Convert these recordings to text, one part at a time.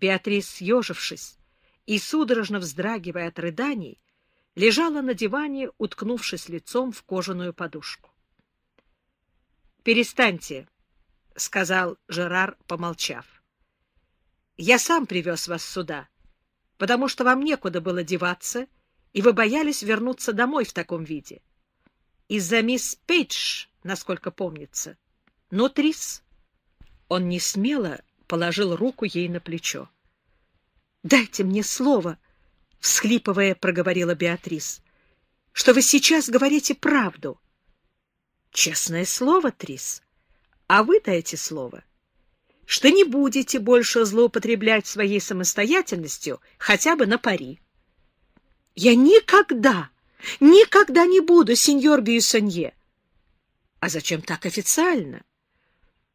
Беатрис, съежившись и судорожно вздрагивая от рыданий, лежала на диване, уткнувшись лицом в кожаную подушку. «Перестаньте», — сказал Жерар, помолчав. «Я сам привез вас сюда, потому что вам некуда было деваться, и вы боялись вернуться домой в таком виде. Из-за мисс Пейдж, насколько помнится. Но, Трис...» Он не смело положил руку ей на плечо. «Дайте мне слово», — всхлипывая, проговорила Беатрис, — «что вы сейчас говорите правду». «Честное слово, Трис. А вы дайте слово, что не будете больше злоупотреблять своей самостоятельностью хотя бы на пари». «Я никогда, никогда не буду, сеньор Бьюсонье». «А зачем так официально?»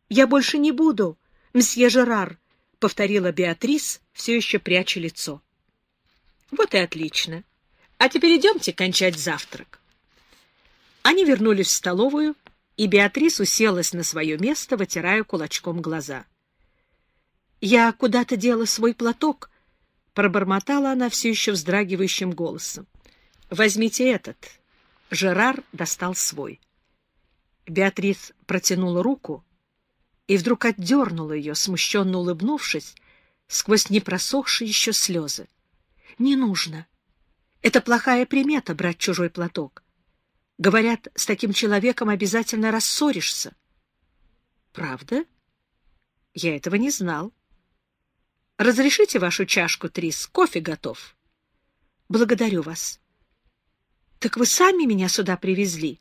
«Я больше не буду, мсье Жерар», — повторила Беатрис, все еще пряча лицо. «Вот и отлично. А теперь идемте кончать завтрак». Они вернулись в столовую, и Беатрис уселась на свое место, вытирая кулачком глаза. «Я куда-то дела свой платок», — пробормотала она все еще вздрагивающим голосом. «Возьмите этот». Жерар достал свой. Беатрис протянула руку, и вдруг отдернула ее, смущенно улыбнувшись, сквозь непросохшие еще слезы. — Не нужно. Это плохая примета — брать чужой платок. Говорят, с таким человеком обязательно рассоришься. — Правда? Я этого не знал. — Разрешите вашу чашку, Трис? Кофе готов. — Благодарю вас. — Так вы сами меня сюда привезли?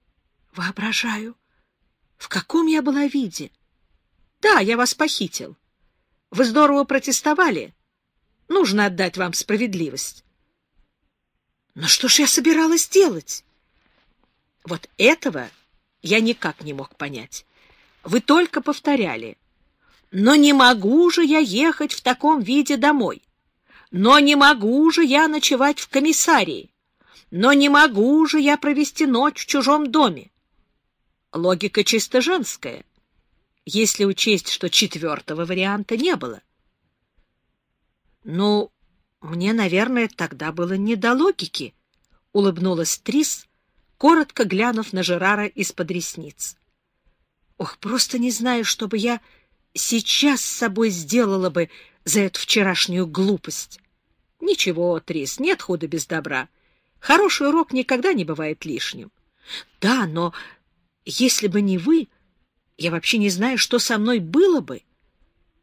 — Воображаю. В каком я была виде? — да, я вас похитил. Вы здорово протестовали. Нужно отдать вам справедливость. Но что ж я собиралась делать? Вот этого я никак не мог понять. Вы только повторяли. Но не могу же я ехать в таком виде домой. Но не могу же я ночевать в комиссарии. Но не могу же я провести ночь в чужом доме. Логика чисто женская если учесть, что четвертого варианта не было. «Ну, мне, наверное, тогда было не до логики», — улыбнулась Трис, коротко глянув на Жерара из-под ресниц. «Ох, просто не знаю, что бы я сейчас с собой сделала бы за эту вчерашнюю глупость». «Ничего, Трис, нет худа без добра. Хороший урок никогда не бывает лишним». «Да, но если бы не вы...» Я вообще не знаю, что со мной было бы.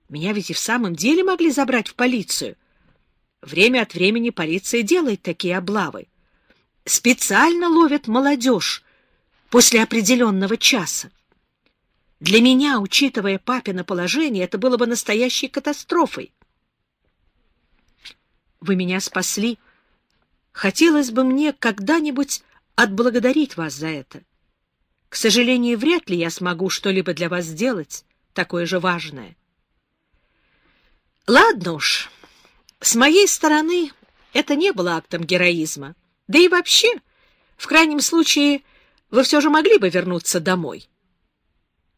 Меня ведь и в самом деле могли забрать в полицию. Время от времени полиция делает такие облавы. Специально ловят молодежь после определенного часа. Для меня, учитывая папино положение, это было бы настоящей катастрофой. Вы меня спасли. Хотелось бы мне когда-нибудь отблагодарить вас за это. К сожалению, вряд ли я смогу что-либо для вас сделать, такое же важное. Ладно уж, с моей стороны это не было актом героизма. Да и вообще, в крайнем случае, вы все же могли бы вернуться домой.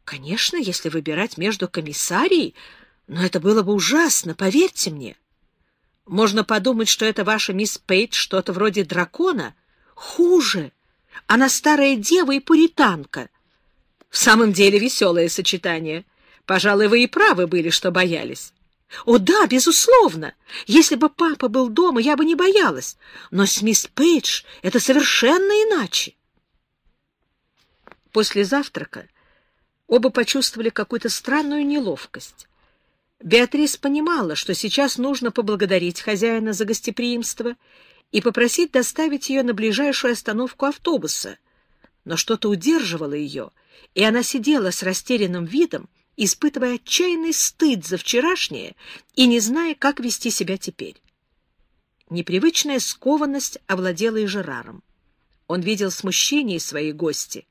Конечно, если выбирать между комиссарией, но это было бы ужасно, поверьте мне. Можно подумать, что это ваша мисс Пейдж что-то вроде дракона. Хуже — она старая дева и пуританка. В самом деле веселое сочетание. Пожалуй, вы и правы были, что боялись. О, да, безусловно. Если бы папа был дома, я бы не боялась. Но с мисс Пейдж это совершенно иначе. После завтрака оба почувствовали какую-то странную неловкость. Беатрис понимала, что сейчас нужно поблагодарить хозяина за гостеприимство и попросить доставить ее на ближайшую остановку автобуса. Но что-то удерживало ее, и она сидела с растерянным видом, испытывая отчаянный стыд за вчерашнее и не зная, как вести себя теперь. Непривычная скованность овладела и Жераром. Он видел смущение своей гости.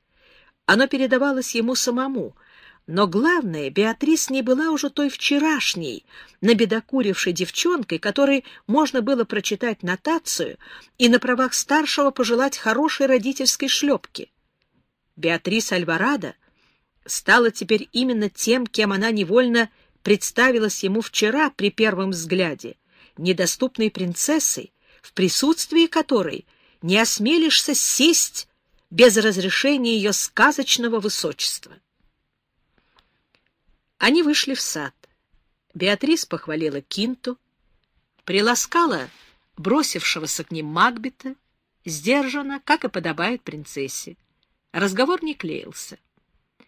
Оно передавалось ему самому — но главное, Беатрис не была уже той вчерашней, набедокурившей девчонкой, которой можно было прочитать нотацию и на правах старшего пожелать хорошей родительской шлепки. Беатрис Альварадо стала теперь именно тем, кем она невольно представилась ему вчера при первом взгляде недоступной принцессой, в присутствии которой не осмелишься сесть без разрешения ее сказочного высочества. Они вышли в сад. Беатрис похвалила Кинту, приласкала бросившегося к ним Макбета, сдержанно, как и подобает принцессе. Разговор не клеился.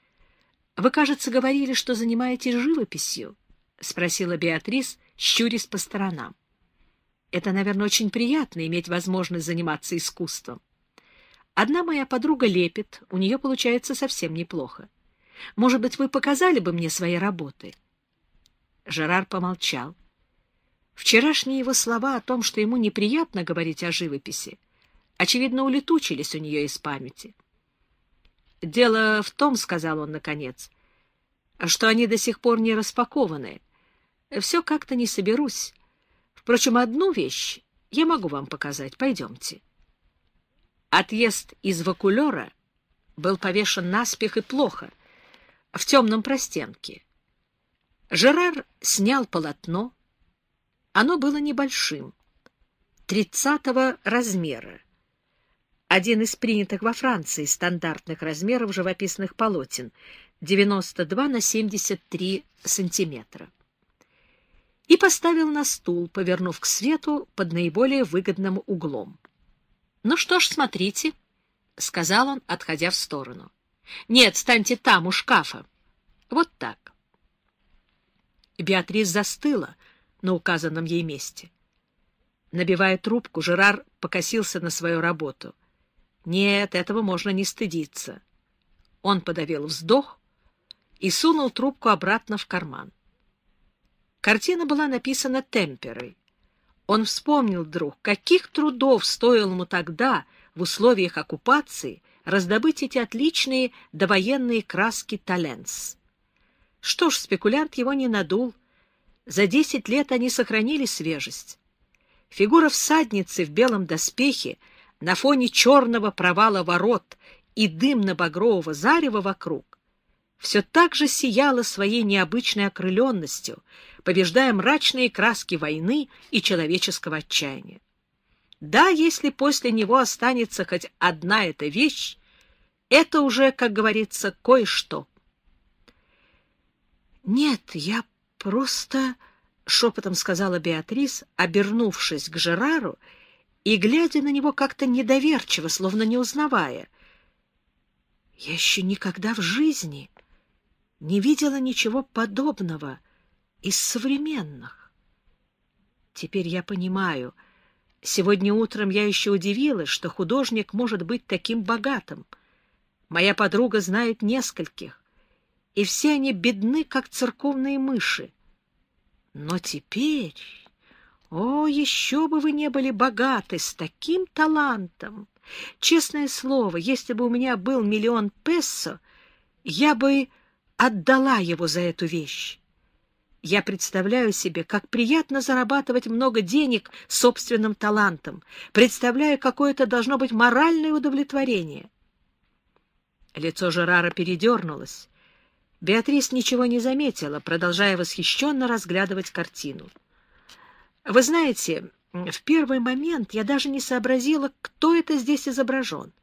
— Вы, кажется, говорили, что занимаетесь живописью? — спросила Беатрис, щурясь по сторонам. — Это, наверное, очень приятно иметь возможность заниматься искусством. Одна моя подруга лепит, у нее получается совсем неплохо. Может быть, вы показали бы мне свои работы? Жерар помолчал. Вчерашние его слова о том, что ему неприятно говорить о живописи, очевидно, улетучились у нее из памяти. «Дело в том, — сказал он наконец, — что они до сих пор не распакованы. Все как-то не соберусь. Впрочем, одну вещь я могу вам показать. Пойдемте». Отъезд из Вакулера был повешен наспех и плохо, в темном простенке. Жерар снял полотно. Оно было небольшим, тридцатого размера. Один из принятых во Франции стандартных размеров живописных полотен — 92 на 73 сантиметра. И поставил на стул, повернув к свету под наиболее выгодным углом. — Ну что ж, смотрите, — сказал он, отходя в сторону. — Нет, станьте там, у шкафа. Вот так. Беатрис застыла на указанном ей месте. Набивая трубку, Жерар покосился на свою работу. Нет, этого можно не стыдиться. Он подавил вздох и сунул трубку обратно в карман. Картина была написана темперой. Он вспомнил вдруг, каких трудов стоило ему тогда, в условиях оккупации, раздобыть эти отличные довоенные краски Таленс. Что ж, спекулянт его не надул. За десять лет они сохранили свежесть. Фигура всадницы в белом доспехе на фоне черного провала ворот и дымно-багрового зарева вокруг все так же сияла своей необычной окрыленностью, побеждая мрачные краски войны и человеческого отчаяния. Да, если после него останется хоть одна эта вещь, это уже, как говорится, кое-что. «Нет, я просто...» — шепотом сказала Беатрис, обернувшись к Жерару и глядя на него как-то недоверчиво, словно не узнавая. «Я еще никогда в жизни не видела ничего подобного из современных. Теперь я понимаю. Сегодня утром я еще удивилась, что художник может быть таким богатым. Моя подруга знает нескольких, и все они бедны, как церковные мыши. Но теперь... О, еще бы вы не были богаты с таким талантом! Честное слово, если бы у меня был миллион песо, я бы отдала его за эту вещь. Я представляю себе, как приятно зарабатывать много денег собственным талантом, представляю, какое это должно быть моральное удовлетворение. Лицо Жерара передернулось. Беатрис ничего не заметила, продолжая восхищенно разглядывать картину. Вы знаете, в первый момент я даже не сообразила, кто это здесь изображен.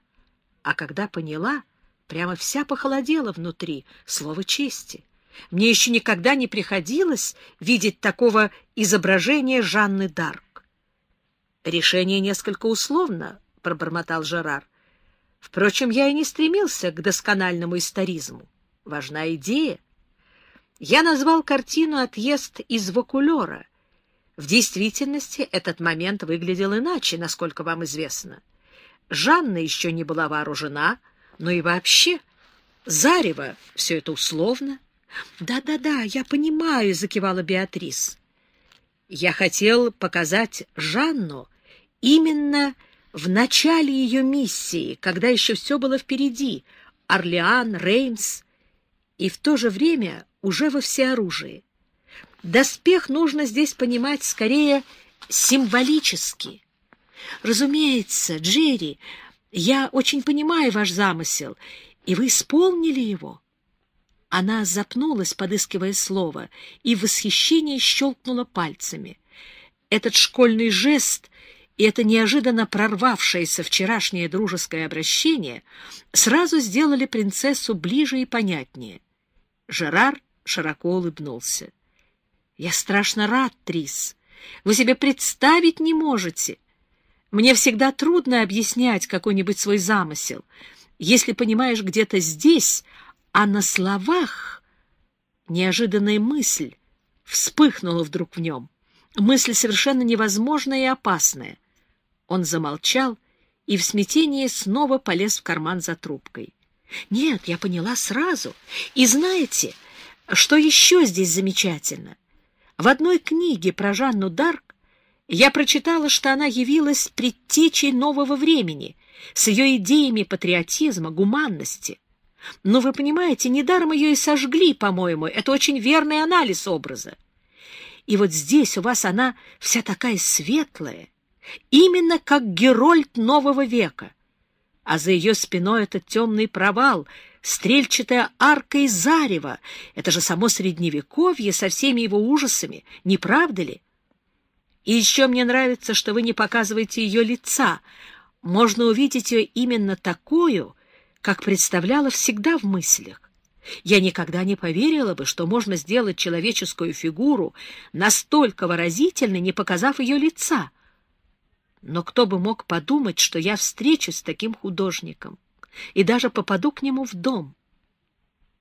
А когда поняла, прямо вся похолодела внутри, слово чести. Мне еще никогда не приходилось видеть такого изображения Жанны Дарк. Решение несколько условно, — пробормотал Жерар. Впрочем, я и не стремился к доскональному историзму важна идея. Я назвал картину «Отъезд из Вакулера». В действительности этот момент выглядел иначе, насколько вам известно. Жанна еще не была вооружена, но и вообще Зарево — все это условно. «Да-да-да, я понимаю», — закивала Беатрис. «Я хотел показать Жанну именно в начале ее миссии, когда еще все было впереди. Орлеан, Реймс и в то же время уже во всеоружии. Доспех нужно здесь понимать скорее символически. Разумеется, Джерри, я очень понимаю ваш замысел, и вы исполнили его. Она запнулась, подыскивая слово, и в восхищении щелкнула пальцами. Этот школьный жест и это неожиданно прорвавшееся вчерашнее дружеское обращение сразу сделали принцессу ближе и понятнее. Жерар широко улыбнулся. — Я страшно рад, Трис. Вы себе представить не можете. Мне всегда трудно объяснять какой-нибудь свой замысел, если понимаешь где-то здесь, а на словах неожиданная мысль вспыхнула вдруг в нем. Мысль совершенно невозможная и опасная. Он замолчал и в смятении снова полез в карман за трубкой. Нет, я поняла сразу. И знаете, что еще здесь замечательно? В одной книге про Жанну Дарк я прочитала, что она явилась предтечей нового времени с ее идеями патриотизма, гуманности. Но вы понимаете, недаром ее и сожгли, по-моему. Это очень верный анализ образа. И вот здесь у вас она вся такая светлая, именно как Герольд нового века. А за ее спиной этот темный провал, стрельчатая арка и зарево. Это же само Средневековье со всеми его ужасами, не правда ли? И еще мне нравится, что вы не показываете ее лица. Можно увидеть ее именно такую, как представляла всегда в мыслях. Я никогда не поверила бы, что можно сделать человеческую фигуру настолько выразительной, не показав ее лица. Но кто бы мог подумать, что я встречусь с таким художником и даже попаду к нему в дом?